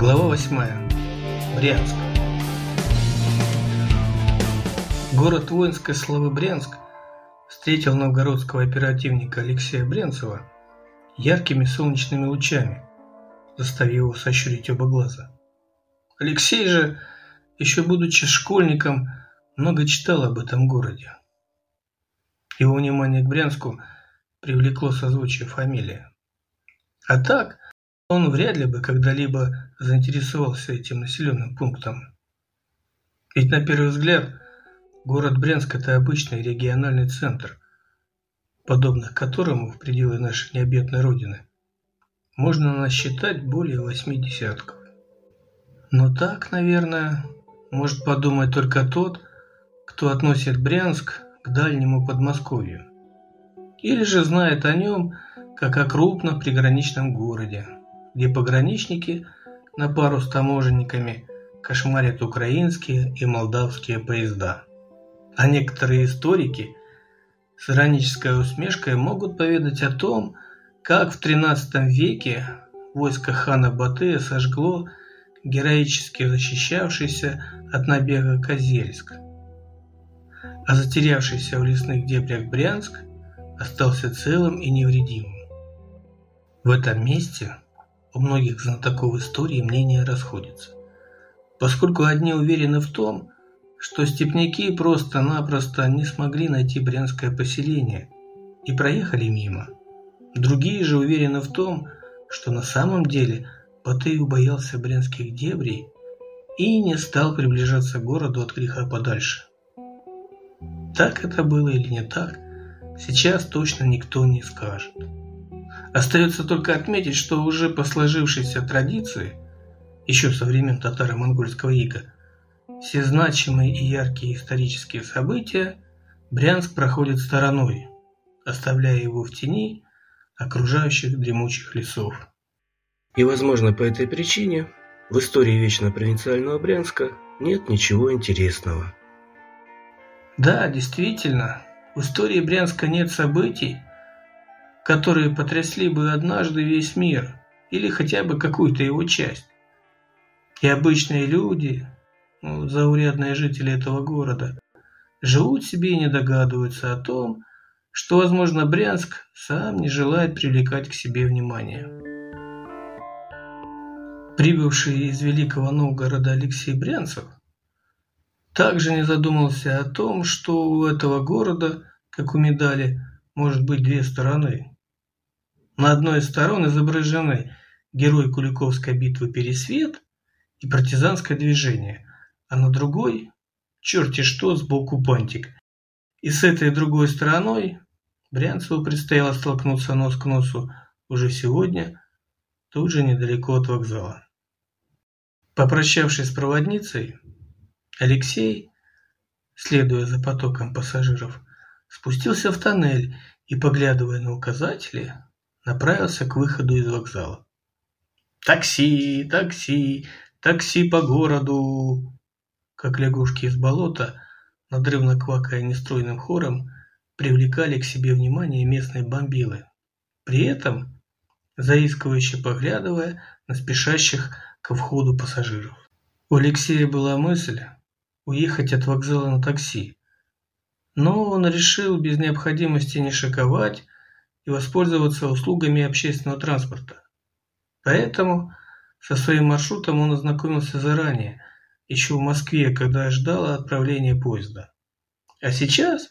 Глава 8. Брянск. Город воинской славы Брянск встретил новгородского оперативника Алексея Брянцева яркими солнечными лучами, заставив его сощурить оба глаза. Алексей же, еще будучи школьником, много читал об этом городе. Его внимание к Брянску привлекло созвучие фамилии. А так, он вряд ли бы когда-либо заинтересовался этим населенным пунктом. Ведь на первый взгляд город Брянск – это обычный региональный центр, подобных которому в пределы нашей необъятной родины можно насчитать более восьми десятков. Но так, наверное, может подумать только тот, кто относит Брянск к дальнему Подмосковью. Или же знает о нем, как о крупном приграничном городе, где пограничники на пару с таможенниками кошмарят украинские и молдавские поезда. А некоторые историки с иронической усмешкой могут поведать о том, как в XIII веке войско хана Батыя сожгло героически защищавшийся от набега Козельск. А затерявшийся в лесных дебрях Брянск остался целым и невредимым. В этом месте у многих знатоков истории мнения расходятся, поскольку одни уверены в том, что степняки просто-напросто не смогли найти брянское поселение и проехали мимо. Другие же уверены в том, что на самом деле Батый убоялся брянских дебрей и не стал приближаться к городу от греха подальше. Так это было или не так, сейчас точно никто не скажет. Остается только отметить, что уже по сложившейся традиции, еще со времен татаро-монгольского ига, все значимые и яркие исторические события Брянск проходит стороной, оставляя его в тени окружающих дремучих лесов. И, возможно, по этой причине в истории вечно провинциального Брянска нет ничего интересного. Да, действительно, в истории Брянска нет событий, которые потрясли бы однажды весь мир или хотя бы какую-то его часть. И обычные люди, ну, заурядные жители этого города, живут себе и не догадываются о том, что, возможно, Брянск сам не желает привлекать к себе внимание. Прибывший из Великого Новгорода Алексей Брянцев также не задумался о том, что у этого города, как у медали, может быть две стороны. На одной из сторон изображены герой Куликовской битвы Пересвет и партизанское движение, а на другой – черти что сбоку пантик. И с этой другой стороной Брянцеву предстояло столкнуться нос к носу уже сегодня, тут же недалеко от вокзала. Попрощавшись с проводницей, Алексей, следуя за потоком пассажиров, спустился в тоннель и, поглядывая на указатели, направился к выходу из вокзала. «Такси! Такси! Такси по городу!» Как лягушки из болота, надрывно квакая нестройным хором, привлекали к себе внимание местные бомбилы. При этом заискивающе поглядывая на спешащих к входу пассажиров. У Алексея была мысль уехать от вокзала на такси, но он решил без необходимости не шиковать и воспользоваться услугами общественного транспорта. Поэтому со своим маршрутом он ознакомился заранее, еще в Москве, когда ждал отправления поезда. А сейчас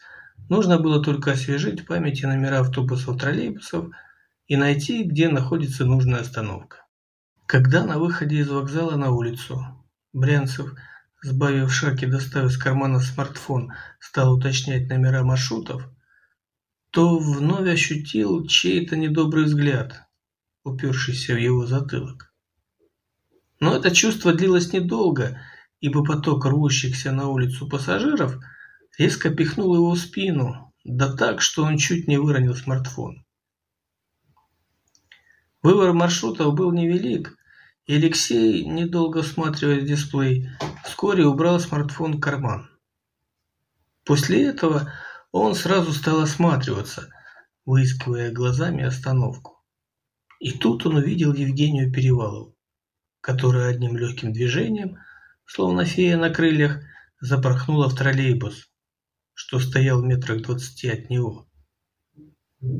нужно было только освежить в памяти номера автобусов, троллейбусов и найти, где находится нужная остановка. Когда на выходе из вокзала на улицу Брянцев, сбавив шаг и доставив из кармана смартфон, стал уточнять номера маршрутов, то вновь ощутил чей-то недобрый взгляд, упершийся в его затылок. Но это чувство длилось недолго, ибо поток рвущихся на улицу пассажиров резко пихнул его в спину, да так, что он чуть не выронил смартфон. Выбор маршрутов был невелик, и Алексей, недолго всматриваясь в дисплей, вскоре убрал смартфон в карман. После этого он сразу стал осматриваться, выискивая глазами остановку. И тут он увидел Евгению Перевалову. которая одним легким движением, словно фея на крыльях, запорхнула в троллейбус, что стоял в метрах двадцати от него.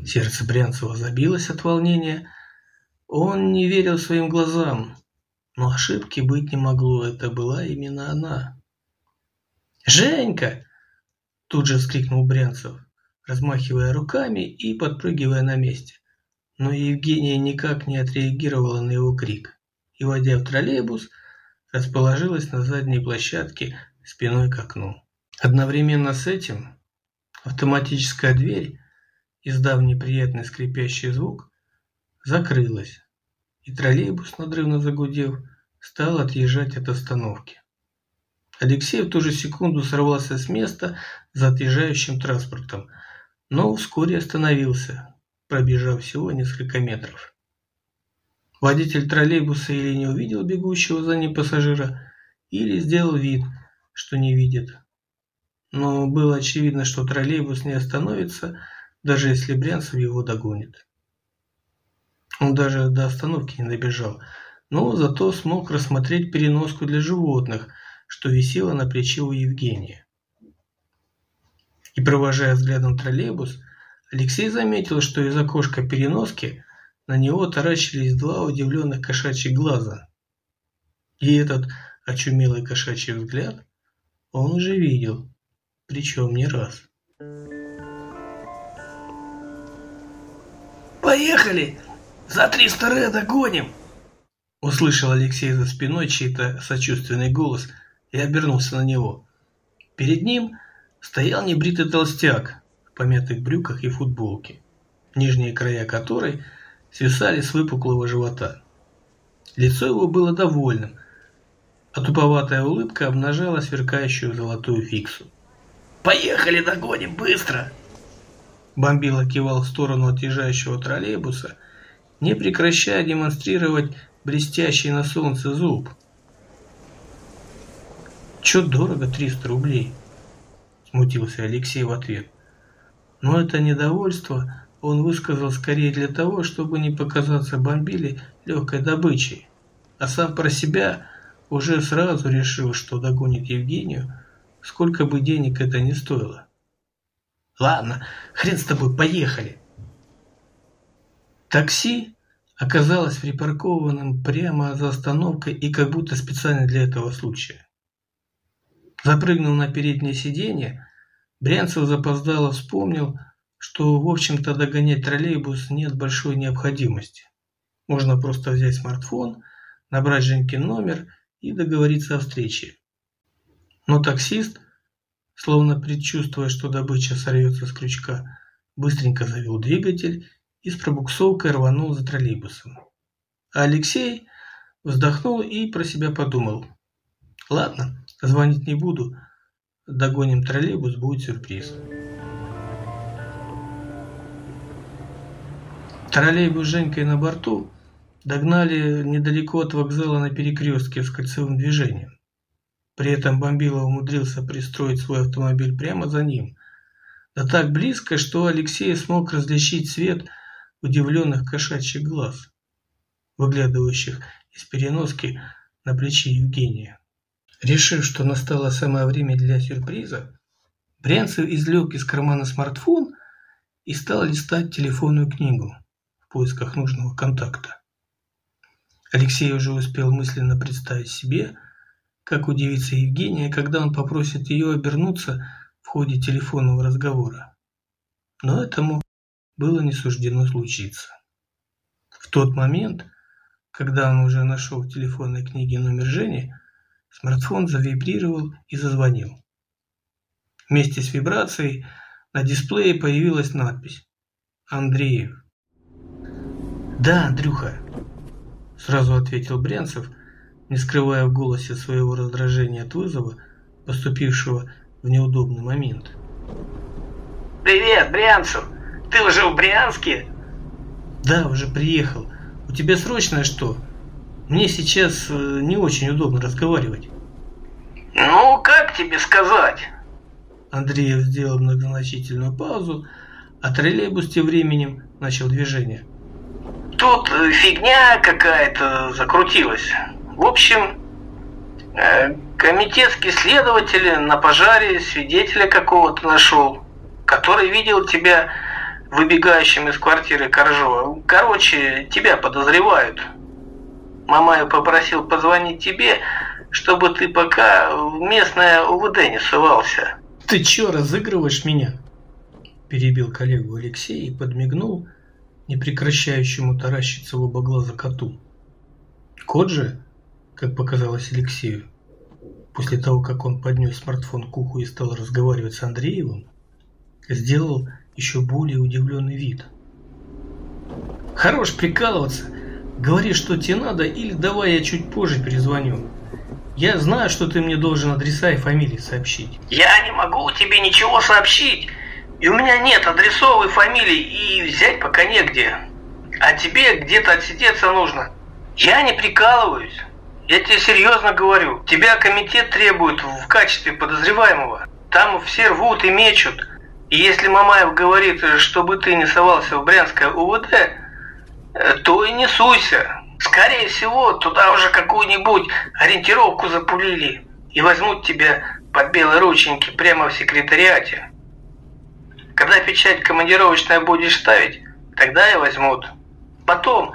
Сердце Брянцева забилось от волнения. Он не верил своим глазам, но ошибки быть не могло, это была именно она. «Женька!» – тут же вскрикнул Брянцев, размахивая руками и подпрыгивая на месте. Но Евгения никак не отреагировала на его крик и, войдя в троллейбус, расположилась на задней площадке спиной к окну. Одновременно с этим автоматическая дверь, издав неприятный скрипящий звук, закрылась, и троллейбус, надрывно загудев, стал отъезжать от остановки. Алексей в ту же секунду сорвался с места за отъезжающим транспортом, но вскоре остановился, пробежав всего несколько метров. Водитель троллейбуса или не увидел бегущего за ним пассажира, или сделал вид, что не видит. Но было очевидно, что троллейбус не остановится, даже если Брянцев его догонит. Он даже до остановки не добежал, но зато смог рассмотреть переноску для животных – что висело на плече у Евгения. И провожая взглядом троллейбус, Алексей заметил, что из окошка переноски на него таращились два удивленных кошачьих глаза. И этот очумелый кошачий взгляд он уже видел, причем не раз. «Поехали! За 300 ре гоним!» Услышал Алексей за спиной чей-то сочувственный голос – и обернулся на него. Перед ним стоял небритый толстяк в помятых брюках и футболке, нижние края которой свисали с выпуклого живота. Лицо его было довольным, а туповатая улыбка обнажала сверкающую золотую фиксу. «Поехали догоним, быстро!» Бомбила кивал в сторону отъезжающего троллейбуса, не прекращая демонстрировать блестящий на солнце зуб – Чё дорого 300 рублей? Смутился Алексей в ответ. Но это недовольство он высказал скорее для того, чтобы не показаться бомбили легкой добычей, а сам про себя уже сразу решил, что догонит Евгению, сколько бы денег это ни стоило. Ладно, хрен с тобой, поехали. Такси оказалось припаркованным прямо за остановкой и как будто специально для этого случая. Запрыгнув на переднее сиденье, Брянцев запоздало вспомнил, что, в общем-то, догонять троллейбус нет большой необходимости. Можно просто взять смартфон, набрать Женькин номер и договориться о встрече. Но таксист, словно предчувствуя, что добыча сорвется с крючка, быстренько завел двигатель и с пробуксовкой рванул за троллейбусом. А Алексей вздохнул и про себя подумал. Ладно, Звонить не буду. Догоним троллейбус, будет сюрприз. Троллейбус с Женькой на борту догнали недалеко от вокзала на перекрестке с кольцевым движением. При этом Бомбилов умудрился пристроить свой автомобиль прямо за ним. Да так близко, что Алексей смог различить свет удивленных кошачьих глаз, выглядывающих из переноски на плечи Евгения. Решив, что настало самое время для сюрприза, Брянцев извлек из кармана смартфон и стал листать телефонную книгу в поисках нужного контакта. Алексей уже успел мысленно представить себе, как удивится Евгения, когда он попросит ее обернуться в ходе телефонного разговора. Но этому было не суждено случиться. В тот момент, когда он уже нашел в телефонной книге номер Жени, Смартфон завибрировал и зазвонил. Вместе с вибрацией на дисплее появилась надпись «Андреев». «Да, Андрюха», – сразу ответил Брянцев, не скрывая в голосе своего раздражения от вызова, поступившего в неудобный момент. «Привет, Брянцев! Ты уже в Брянске?» «Да, уже приехал. У тебя срочное что?» Мне сейчас э, не очень удобно разговаривать. Ну, как тебе сказать? Андреев сделал многозначительную паузу, а троллейбус тем временем начал движение. Тут э, фигня какая-то закрутилась. В общем, э, комитетский следователь на пожаре свидетеля какого-то нашел, который видел тебя выбегающим из квартиры Коржова. Короче, тебя подозревают. Мамаев попросил позвонить тебе, чтобы ты пока в местное УВД не сувался. Ты чё, разыгрываешь меня? Перебил коллегу Алексей и подмигнул непрекращающему таращиться в оба глаза коту. Кот же, как показалось Алексею, после того, как он поднес смартфон к уху и стал разговаривать с Андреевым, сделал еще более удивленный вид. «Хорош прикалываться. Говори, что тебе надо, или давай я чуть позже перезвоню. Я знаю, что ты мне должен адреса и фамилии сообщить». «Я не могу тебе ничего сообщить, и у меня нет адресов и фамилий, и взять пока негде. А тебе где-то отсидеться нужно. Я не прикалываюсь». Я тебе серьезно говорю, тебя комитет требует в качестве подозреваемого. Там все рвут и мечут. И если Мамаев говорит, чтобы ты не совался в Брянское УВД, э, то и не суйся. Скорее всего, туда уже какую-нибудь ориентировку запулили и возьмут тебя под белые рученьки прямо в секретариате. Когда печать командировочная будешь ставить, тогда и возьмут. Потом,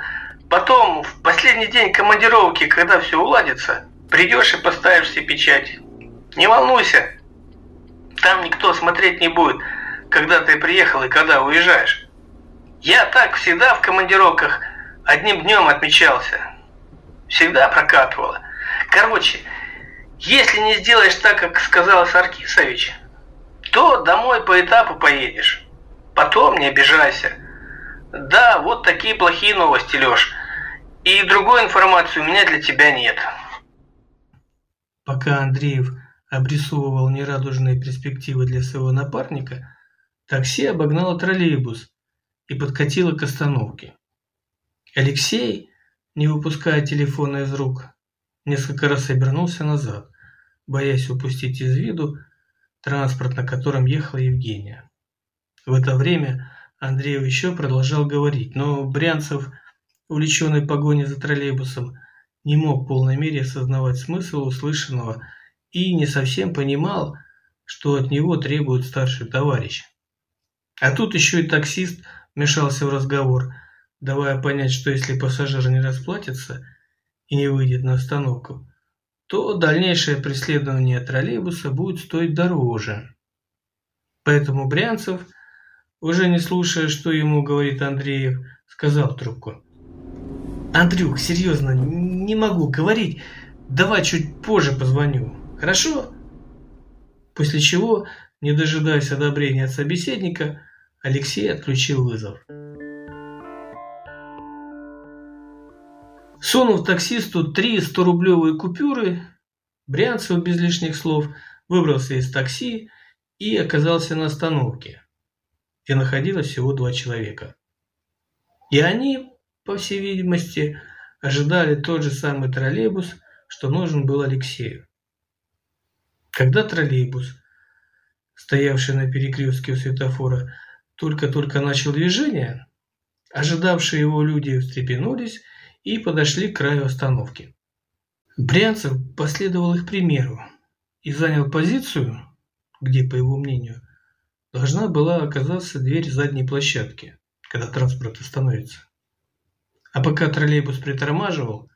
потом, в последний день командировки, когда все уладится, придешь и поставишь все печати. Не волнуйся, там никто смотреть не будет, когда ты приехал и когда уезжаешь. Я так всегда в командировках одним днем отмечался. Всегда прокатывало. Короче, если не сделаешь так, как сказал Саркисович, то домой по этапу поедешь. Потом не обижайся. Да, вот такие плохие новости, Леш. И другой информации у меня для тебя нет. Пока Андреев обрисовывал нерадужные перспективы для своего напарника, Такси обогнало троллейбус и подкатило к остановке. Алексей, не выпуская телефона из рук, несколько раз обернулся назад, боясь упустить из виду транспорт, на котором ехала Евгения. В это время Андреев еще продолжал говорить, но Брянцев, увлеченный погоней за троллейбусом, не мог в полной мере осознавать смысл услышанного и не совсем понимал, что от него требует старший товарищ. А тут еще и таксист вмешался в разговор, давая понять, что если пассажир не расплатится и не выйдет на остановку, то дальнейшее преследование троллейбуса будет стоить дороже. Поэтому Брянцев, уже не слушая, что ему говорит Андреев, сказал трубку. «Андрюх, серьезно, не могу говорить, давай чуть позже позвоню, хорошо?» После чего не дожидаясь одобрения от собеседника, Алексей отключил вызов. Сунув таксисту три 100-рублевые купюры, Брянцев без лишних слов выбрался из такси и оказался на остановке, где находилось всего два человека. И они, по всей видимости, ожидали тот же самый троллейбус, что нужен был Алексею. Когда троллейбус стоявший на перекрестке у светофора, только-только начал движение, ожидавшие его люди встрепенулись и подошли к краю остановки. Брянцев последовал их примеру и занял позицию, где, по его мнению, должна была оказаться дверь задней площадки, когда транспорт остановится. А пока троллейбус притормаживал,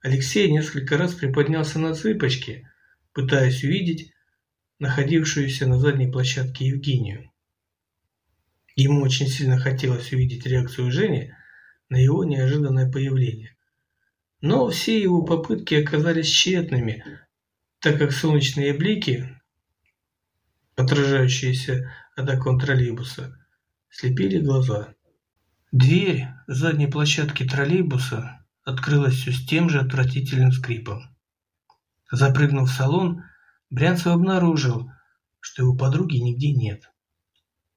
Алексей несколько раз приподнялся на цыпочки, пытаясь увидеть, находившуюся на задней площадке Евгению. Ему очень сильно хотелось увидеть реакцию Жени на его неожиданное появление. Но все его попытки оказались тщетными, так как солнечные блики, отражающиеся от окон троллейбуса, слепили глаза. Дверь задней площадки троллейбуса открылась все с тем же отвратительным скрипом. Запрыгнув в салон, Брянцев обнаружил, что его подруги нигде нет.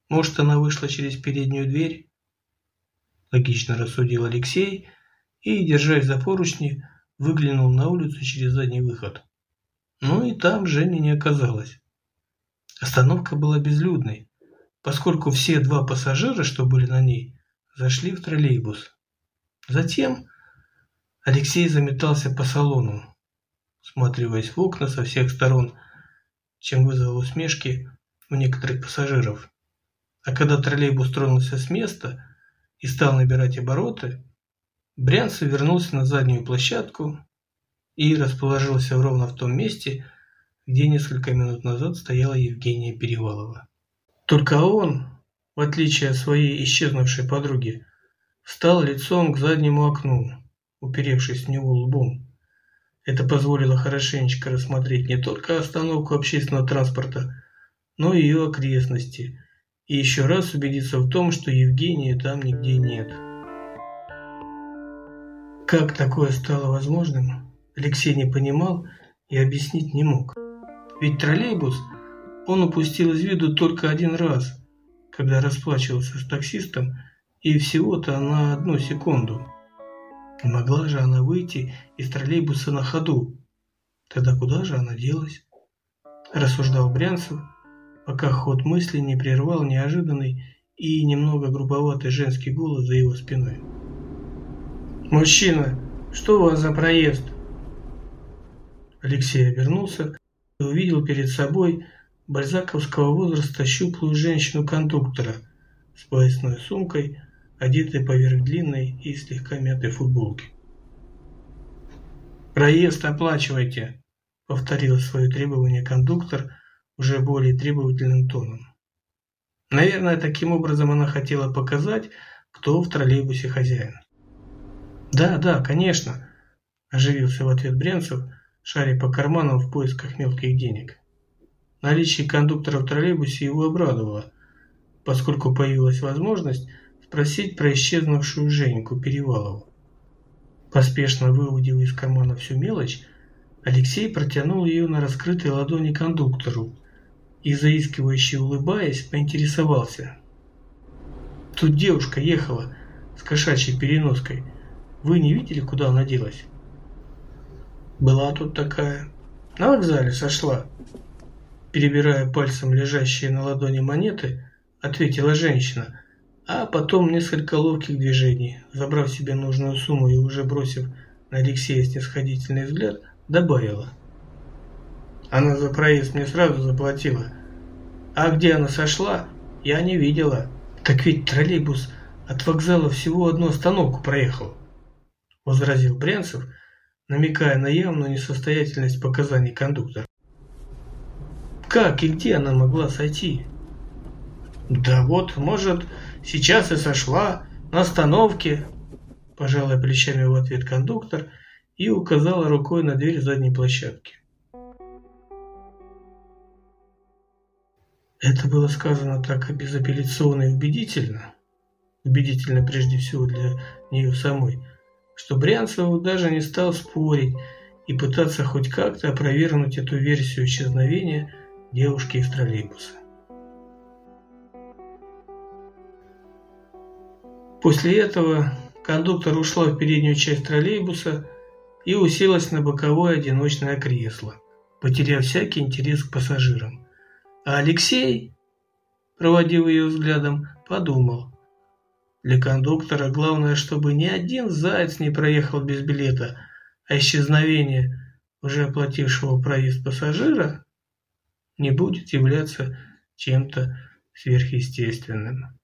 Может, она вышла через переднюю дверь? Логично рассудил Алексей и, держась за поручни, выглянул на улицу через задний выход. Ну и там Женя не оказалось. Остановка была безлюдной, поскольку все два пассажира, что были на ней, зашли в троллейбус. Затем Алексей заметался по салону, всматриваясь в окна со всех сторон, чем вызвал усмешки у некоторых пассажиров. А когда троллейбус тронулся с места и стал набирать обороты, Брянцев вернулся на заднюю площадку и расположился ровно в том месте, где несколько минут назад стояла Евгения Перевалова. Только он, в отличие от своей исчезнувшей подруги, встал лицом к заднему окну, уперевшись в него лбом. Это позволило хорошенечко рассмотреть не только остановку общественного транспорта, но и ее окрестности, и еще раз убедиться в том, что Евгении там нигде нет. Как такое стало возможным, Алексей не понимал и объяснить не мог. Ведь троллейбус он упустил из виду только один раз, когда расплачивался с таксистом, и всего-то на одну секунду. Не могла же она выйти из троллейбуса на ходу. Тогда куда же она делась? Рассуждал Брянцев, пока ход мысли не прервал неожиданный и немного грубоватый женский голос за его спиной. «Мужчина, что у вас за проезд?» Алексей обернулся и увидел перед собой бальзаковского возраста щуплую женщину-кондуктора с поясной сумкой, одетой поверх длинной и слегка мятой футболки. «Проезд оплачивайте», — повторил свое требование кондуктор уже более требовательным тоном. Наверное, таким образом она хотела показать, кто в троллейбусе хозяин. «Да, да, конечно», – оживился в ответ Бренцев, шаря по карманам в поисках мелких денег. Наличие кондуктора в троллейбусе его обрадовало, поскольку появилась возможность спросить про исчезнувшую Женьку Перевалову. Поспешно выудив из кармана всю мелочь, Алексей протянул ее на раскрытой ладони кондуктору и, заискивающе улыбаясь, поинтересовался. «Тут девушка ехала с кошачьей переноской. Вы не видели, куда она делась?» «Была тут такая. На вокзале сошла». Перебирая пальцем лежащие на ладони монеты, ответила женщина – а потом несколько ловких движений, забрав себе нужную сумму и уже бросив на Алексея снисходительный взгляд, добавила. Она за проезд мне сразу заплатила. А где она сошла, я не видела. Так ведь троллейбус от вокзала всего одну остановку проехал, возразил Брянцев, намекая на явную несостоятельность показаний кондуктора. Как и где она могла сойти? Да вот, может, Сейчас и сошла на остановке, пожалуй плечами в ответ кондуктор и указала рукой на дверь задней площадки. Это было сказано так безапелляционно и убедительно, убедительно прежде всего для нее самой, что Брянцев даже не стал спорить и пытаться хоть как-то опровергнуть эту версию исчезновения девушки из троллейбуса. После этого кондуктор ушла в переднюю часть троллейбуса и уселась на боковое одиночное кресло, потеряв всякий интерес к пассажирам. А Алексей, проводив ее взглядом, подумал. Для кондуктора главное, чтобы ни один заяц не проехал без билета, а исчезновение уже оплатившего проезд пассажира не будет являться чем-то сверхъестественным.